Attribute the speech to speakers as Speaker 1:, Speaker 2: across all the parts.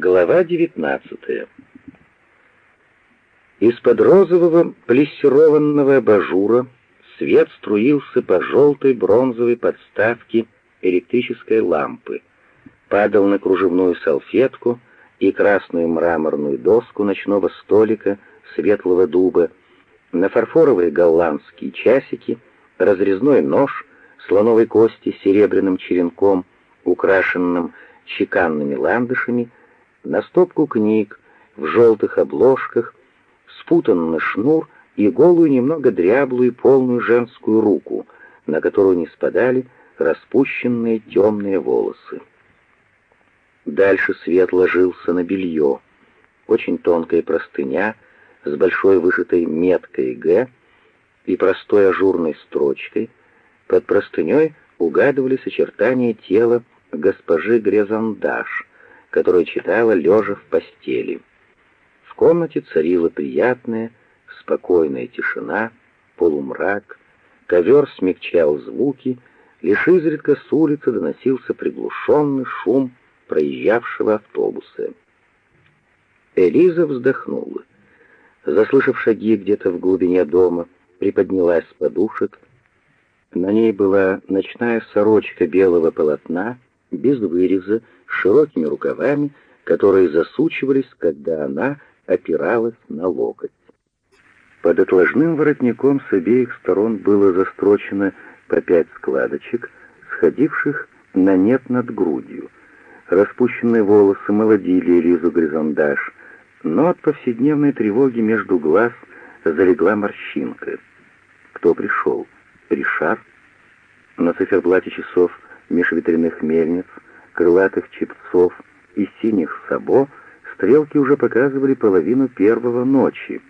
Speaker 1: Глава 19 Из-под розового плессированного абажура свет струился по желтой бронзовой подставке электрической лампы, падал на кружевную салфетку и красную мраморную доску ночного столика светлого дуба, на фарфоровые голландские часики, разрезной нож слоновой кости с серебряным черенком, украшенным чеканными ландышами, на стопку книг в желтых обложках, спутанный шнур и голую, немного дряблую, полную женскую руку, на которую не спадали распущенные темные волосы. Дальше свет ложился на белье. Очень тонкая простыня с большой вышитой меткой «Г» и простой ажурной строчкой. Под простыней угадывались очертания тела госпожи Грезандаш, которая читала лежа в постели. В комнате царила приятная, спокойная тишина, полумрак, ковер смягчал звуки, лишь изредка с улицы доносился приглушенный шум проезжавшего автобуса. Элиза вздохнула. Заслышав шаги где-то в глубине дома, приподнялась с подушек. На ней была ночная сорочка белого полотна, без выреза, с широкими рукавами, которые засучивались, когда она опиралась на локоть. Под отложным воротником с обеих сторон было застрочено по пять складочек, сходивших на нет над грудью. Распущенные волосы молодили Элизу Гризондаш, но от повседневной тревоги между глаз залегла морщинка. Кто пришел? Ришар? На циферблате часов меж ветряных мельниц, крылатых чепцов и синих сабо стрелки уже показывали половину первого ночи.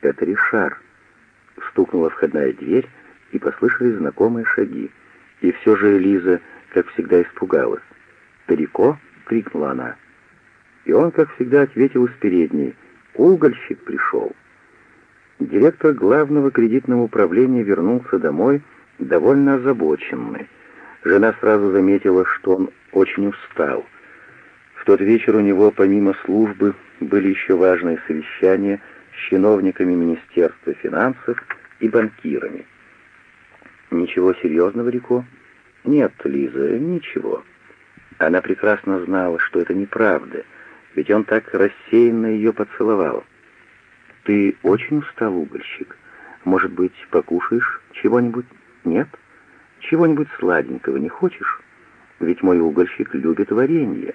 Speaker 1: Это Ришар. Стукнула входная дверь, и послышались знакомые шаги. И все же Элиза, как всегда, испугалась. «Старико?» — крикнула она. И он, как всегда, ответил из передней. «Угольщик пришел». Директор главного кредитного управления вернулся домой, довольно озабоченный. Жена сразу заметила, что он очень устал. В тот вечер у него, помимо службы, были еще важные совещания с чиновниками Министерства финансов и банкирами. «Ничего серьезного, Рико?» «Нет, Лиза, ничего». Она прекрасно знала, что это неправда, ведь он так рассеянно ее поцеловал. «Ты очень устал, угольщик. Может быть, покушаешь чего-нибудь? Нет?» Чего-нибудь сладенького не хочешь? Ведь мой угольщик любит варенье».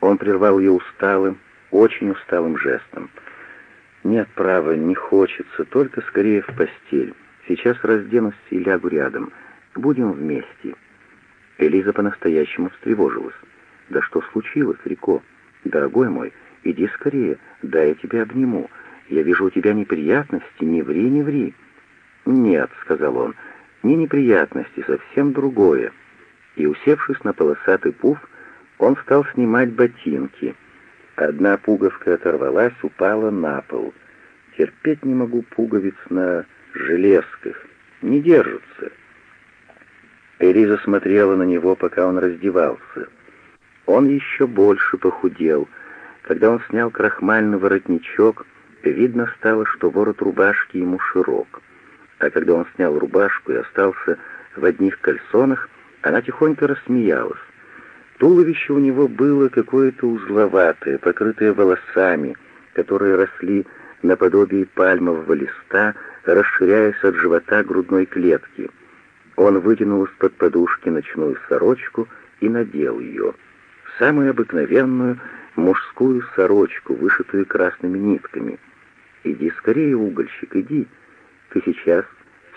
Speaker 1: Он прервал ее усталым, очень усталым жестом. «Нет, права, не хочется, только скорее в постель. Сейчас разденусь и лягу рядом. Будем вместе». Элиза по-настоящему встревожилась. «Да что случилось, Рико? Дорогой мой, иди скорее, да я тебя обниму. Я вижу у тебя неприятности, не ври, не ври». «Нет», — сказал он, — не неприятности, совсем другое. И, усевшись на полосатый пуф, он стал снимать ботинки. Одна пуговка оторвалась, упала на пол. Терпеть не могу пуговиц на железках. Не держатся. Элиза смотрела на него, пока он раздевался. Он еще больше похудел. Когда он снял крахмальный воротничок, видно стало, что ворот рубашки ему широк а когда он снял рубашку и остался в одних кальсонах, она тихонько рассмеялась. Туловище у него было какое-то узловатое, покрытое волосами, которые росли наподобие пальмового листа, расширяясь от живота грудной клетки. Он вытянул из-под подушки ночную сорочку и надел ее. Самую обыкновенную мужскую сорочку, вышитую красными нитками. «Иди скорее, угольщик, иди!» Ты сейчас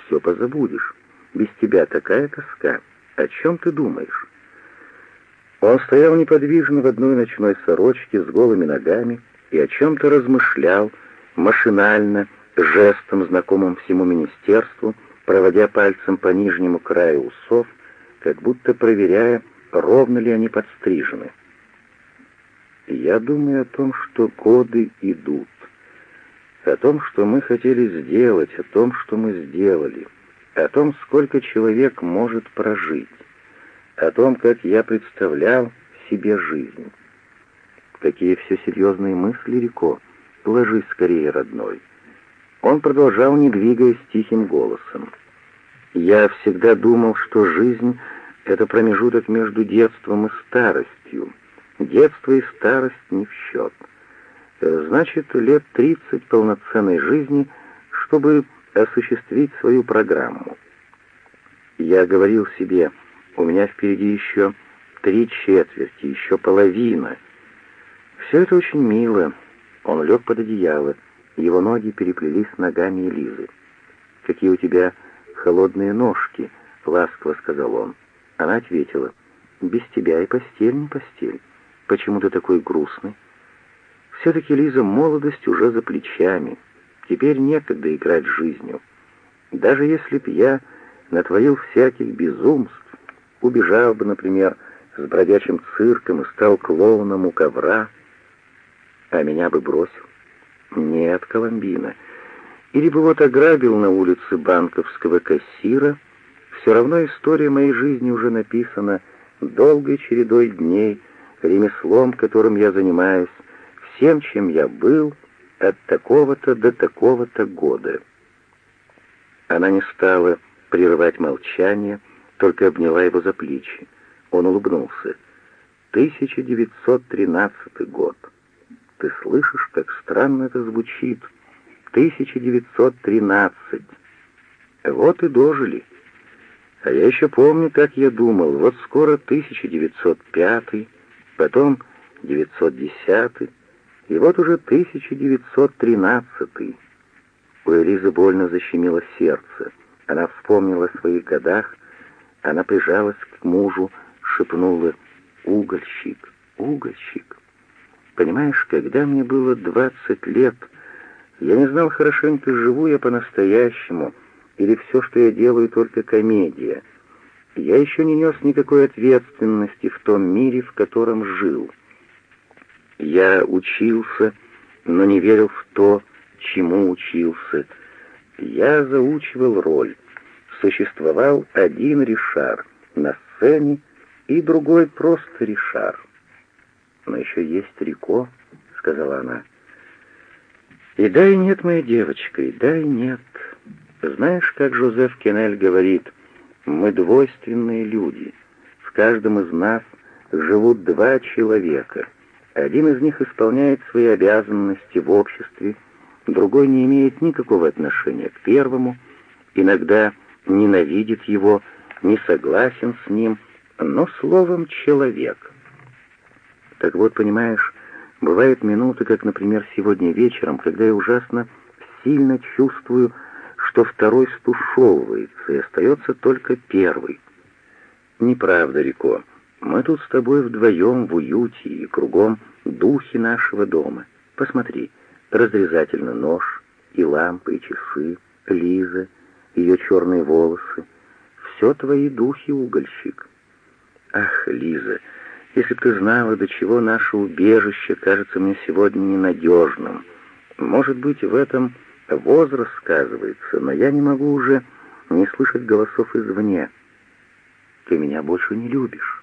Speaker 1: все позабудешь. Без тебя такая тоска. О чем ты думаешь?» Он стоял неподвижно в одной ночной сорочке с голыми ногами и о чем-то размышлял, машинально, жестом, знакомым всему министерству, проводя пальцем по нижнему краю усов, как будто проверяя, ровно ли они подстрижены. «Я думаю о том, что годы идут о том, что мы хотели сделать, о том, что мы сделали, о том, сколько человек может прожить, о том, как я представлял себе жизнь. Какие все серьезные мысли, Рико. Ложись скорее, родной. Он продолжал, не двигаясь, тихим голосом. Я всегда думал, что жизнь — это промежуток между детством и старостью. Детство и старость не в счет. Значит, лет тридцать полноценной жизни, чтобы осуществить свою программу. Я говорил себе, у меня впереди еще три четверти, еще половина. Все это очень мило. Он лег под одеяло, его ноги переплелись с ногами Элизы. «Какие у тебя холодные ножки», — ласково сказал он. Она ответила, «Без тебя и постель не постель. Почему ты такой грустный?» Все-таки, Лиза, молодость уже за плечами. Теперь некогда играть жизнью. Даже если б я натворил всяких безумств, убежал бы, например, с бродячим цирком и стал клоуном у ковра, а меня бы бросил. Нет, Коломбина. Или бы вот ограбил на улице банковского кассира, все равно история моей жизни уже написана долгой чередой дней, ремеслом, которым я занимаюсь, всем, чем я был от такого-то до такого-то года. Она не стала прерывать молчание, только обняла его за плечи. Он улыбнулся. 1913 год. Ты слышишь, как странно это звучит? 1913. Вот и дожили. А я еще помню, как я думал, вот скоро 1905, потом 910, и вот уже 1913. У Элизы больно защемило сердце. Она вспомнила о своих годах, она прижалась к мужу, шепнула «Угольщик, угольщик». Понимаешь, когда мне было двадцать лет, я не знал хорошенько, живу я по-настоящему, или все, что я делаю, только комедия. Я еще не нес никакой ответственности в том мире, в котором жил. Я учился, но не верил в то, чему учился. Я заучивал роль. Существовал один Ришар на сцене и другой просто Ришар. Но еще есть Рико, сказала она. И да и нет, моя девочка, и да и нет. Знаешь, как Жозеф Кеннель говорит, мы двойственные люди. В каждом из нас живут два человека — один из них исполняет свои обязанности в обществе, другой не имеет никакого отношения к первому, иногда ненавидит его, не согласен с ним, но словом человек. Так вот, понимаешь, бывают минуты, как, например, сегодня вечером, когда я ужасно сильно чувствую, что второй стушевывается, и остается только первый. Неправда, Рико. Мы тут с тобой вдвоем в уюте и кругом духи нашего дома. Посмотри, разрезательный нож, и лампы, и часы, Лиза, ее черные волосы. Все твои духи, угольщик. Ах, Лиза, если бы ты знала, до чего наше убежище кажется мне сегодня ненадежным. Может быть, в этом возраст сказывается, но я не могу уже не слышать голосов извне. Ты меня больше не любишь.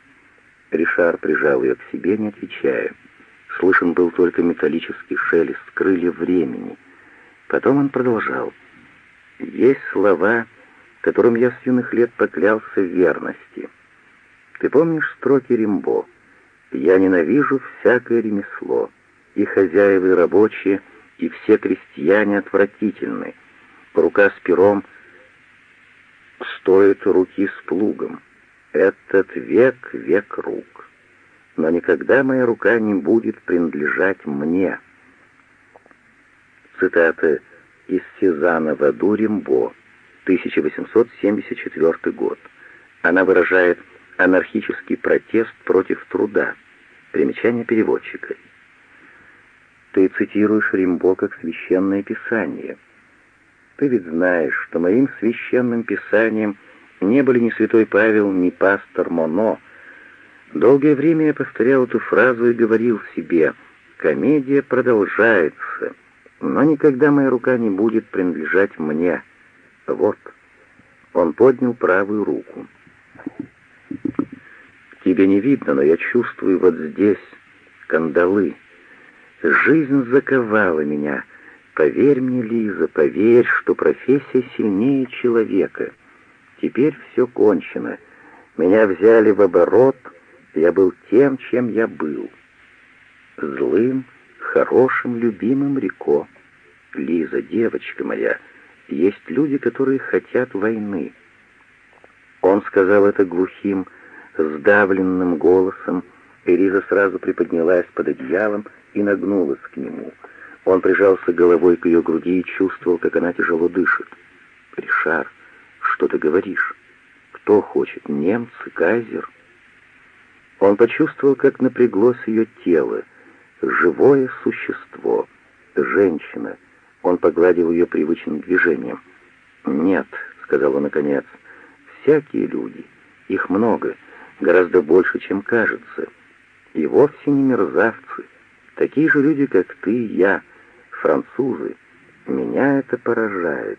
Speaker 1: Ришар прижал ее к себе, не отвечая. Слышен был только металлический шелест крыльев времени. Потом он продолжал. «Есть слова, которым я с юных лет поклялся в верности. Ты помнишь строки Римбо? «Я ненавижу всякое ремесло, и хозяева, и рабочие, и все крестьяне отвратительны. Рука с пером стоит руки с плугом. Этот век — век рук. Но никогда моя рука не будет принадлежать мне. Цитата из Сезана в аду Римбо, 1874 год. Она выражает анархический протест против труда. Примечание переводчика. Ты цитируешь Римбо как священное писание. Ты ведь знаешь, что моим священным писанием не были ни святой Павел, ни пастор Моно. Долгое время я повторял эту фразу и говорил себе, комедия продолжается, но никогда моя рука не будет принадлежать мне. Вот. Он поднял правую руку. Тебе не видно, но я чувствую вот здесь кандалы, Жизнь заковала меня. Поверь мне, Лиза, поверь, что профессия сильнее человека. Теперь все кончено. Меня взяли в оборот, я был тем, чем я был. Злым, хорошим, любимым Рико. Лиза, девочка моя, есть люди, которые хотят войны. Он сказал это глухим, сдавленным голосом, и Лиза сразу приподнялась под одеялом и нагнулась к нему. Он прижался головой к ее груди и чувствовал, как она тяжело дышит. «Ришар, что ты говоришь? Кто хочет? Немцы? Кайзер?» Он почувствовал, как напряглось ее тело. Живое существо. Женщина. Он погладил ее привычным движением. «Нет», — сказал он наконец, — «всякие люди. Их много, гораздо больше, чем кажется. И вовсе не мерзавцы. Такие же люди, как ты и я, французы. Меня это поражает.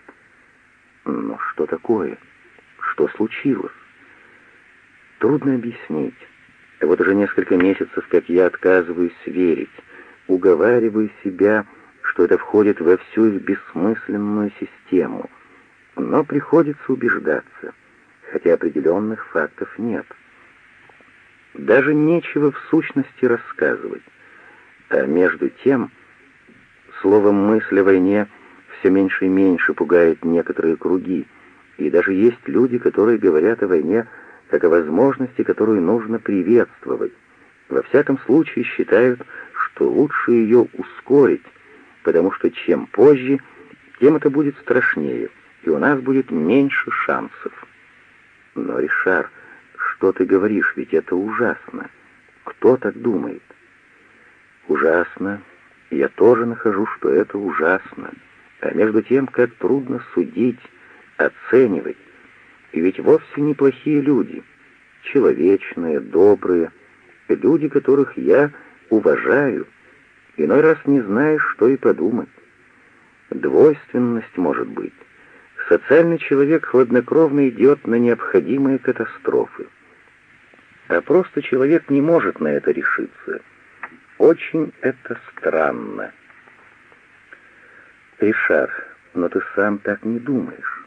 Speaker 1: Но что такое? Что случилось? Трудно объяснить. Вот уже несколько месяцев, как я отказываюсь верить, уговариваю себя, что это входит во всю их бессмысленную систему. Но приходится убеждаться, хотя определенных фактов нет. Даже нечего в сущности рассказывать. А между тем, словом «мысль о войне» все меньше и меньше пугает некоторые круги, и даже есть люди, которые говорят о войне как о возможности, которую нужно приветствовать. Во всяком случае считают, что лучше ее ускорить, потому что чем позже, тем это будет страшнее, и у нас будет меньше шансов. Но, Ришар, что ты говоришь, ведь это ужасно. Кто так думает? Ужасно. Я тоже нахожу, что это ужасно. А между тем, как трудно судить, оценивать, и ведь вовсе неплохие люди, человечные, добрые, люди, которых я уважаю. Иной раз не знаешь, что и подумать. Двойственность может быть. Социальный человек хладнокровно идет на необходимые катастрофы. А просто человек не может на это решиться. Очень это странно. Ришар, но ты сам так не думаешь.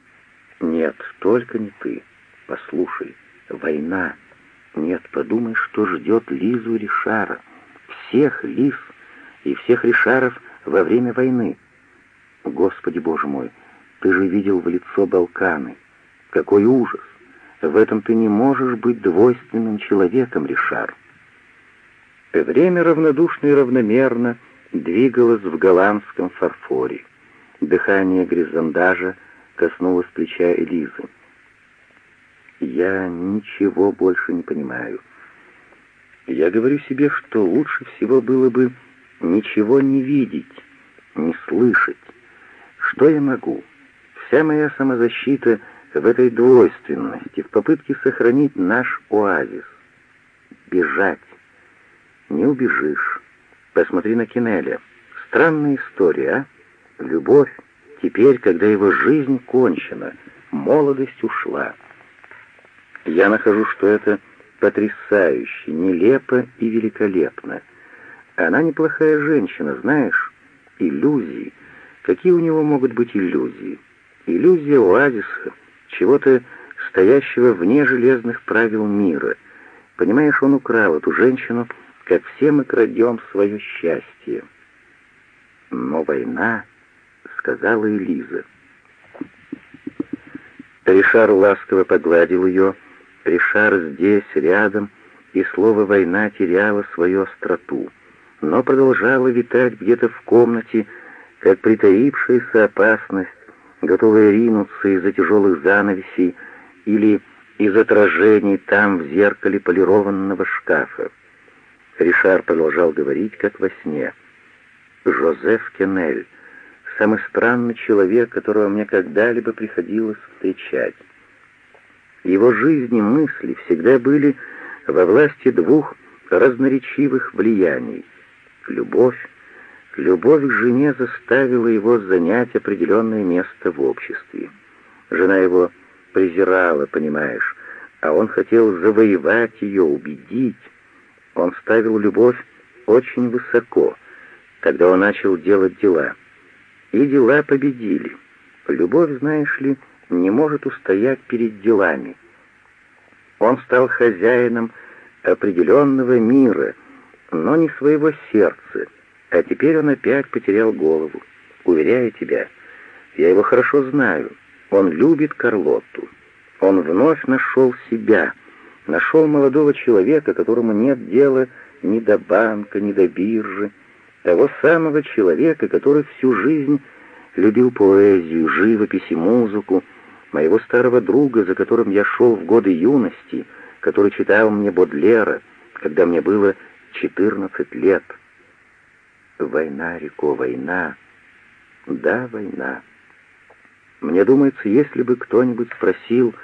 Speaker 1: Нет, только не ты. Послушай, война. Нет, подумай, что ждет Лизу Ришара. Всех Лиз и всех Ришаров во время войны. Господи Боже мой, ты же видел в лицо Балканы. Какой ужас! В этом ты не можешь быть двойственным человеком, Ришар. Время равнодушно и равномерно двигалось в голландском фарфоре. Дыхание Гризандажа — коснулась плеча Элизы. «Я ничего больше не понимаю. Я говорю себе, что лучше всего было бы ничего не видеть, не слышать. Что я могу? Вся моя самозащита в этой двойственности, в попытке сохранить наш оазис. Бежать. Не убежишь. Посмотри на Кинеля. Странная история, а? Любовь Теперь, когда его жизнь кончена, молодость ушла. Я нахожу, что это потрясающе, нелепо и великолепно. Она неплохая женщина, знаешь? Иллюзии. Какие у него могут быть иллюзии? Иллюзия оазиса, чего-то стоящего вне железных правил мира. Понимаешь, он украл эту женщину, как все мы крадем свое счастье. Но война сказала Элиза. Ришар ласково погладил ее. Ришар здесь, рядом, и слово «война» теряло свою остроту, но продолжало витать где-то в комнате, как притаившаяся опасность, готовая ринуться из-за тяжелых занавесей или из отражений там в зеркале полированного шкафа. Ришар продолжал говорить, как во сне. «Жозеф Кеннель, самый странный человек, которого мне когда-либо приходилось встречать. Его жизни и мысли всегда были во власти двух разноречивых влияний. Любовь. Любовь к жене заставила его занять определенное место в обществе. Жена его презирала, понимаешь, а он хотел завоевать ее, убедить. Он ставил любовь очень высоко — когда он начал делать дела. И дела победили. Любовь, знаешь ли, не может устоять перед делами. Он стал хозяином определенного мира, но не своего сердца, а теперь он опять потерял голову. Уверяю тебя, я его хорошо знаю. Он любит Карлотту. Он вновь нашел себя, нашел молодого человека, которому нет дела ни до банка, ни до биржи, того самого человека, который всю жизнь любил поэзию, живопись и музыку, моего старого друга, за которым я шел в годы юности, который читал мне Бодлера, когда мне было 14 лет. Война, Рико, война. Да, война. Мне думается, если бы кто-нибудь спросил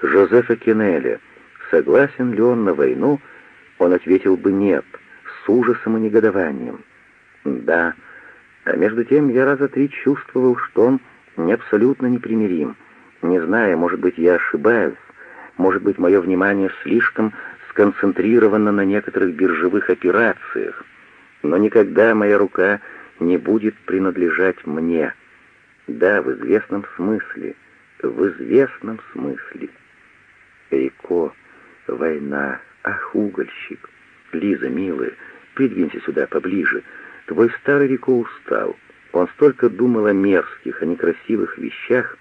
Speaker 1: Жозефа Кеннеля, согласен ли он на войну, он ответил бы «нет», с ужасом и негодованием. Да, а между тем я раза три чувствовал, что он не абсолютно непримирим. Не знаю, может быть, я ошибаюсь, может быть, мое внимание слишком сконцентрировано на некоторых биржевых операциях, но никогда моя рука не будет принадлежать мне. Да, в известном смысле, в известном смысле. Рико, война, ах, угольщик. Лиза, милая, придвинься сюда поближе. Твой старый Рико устал. Он столько думал о мерзких, о некрасивых вещах.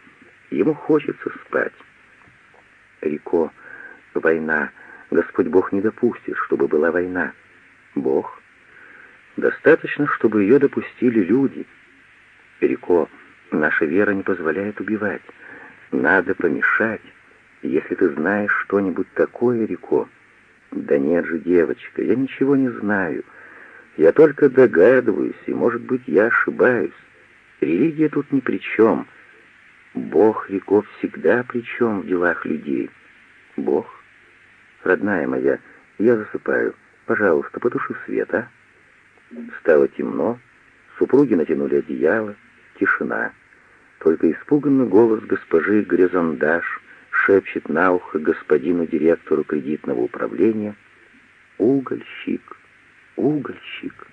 Speaker 1: Ему хочется спать. Рико, война. Господь Бог не допустит, чтобы была война. Бог? Достаточно, чтобы ее допустили люди. Рико, Наша вера не позволяет убивать. Надо помешать. Если ты знаешь что-нибудь такое, Рико... Да нет же, девочка, я ничего не знаю. Я только догадываюсь, и, может быть, я ошибаюсь. Религия тут ни при чем. Бог, Рико, всегда при чем в делах людей. Бог? Родная моя, я засыпаю. Пожалуйста, потуши свет, а? Стало темно, супруги натянули одеяло, тишина. Только испуганный голос госпожи Грезондаш шепчет на ухо господину директору кредитного управления «Угольщик, угольщик».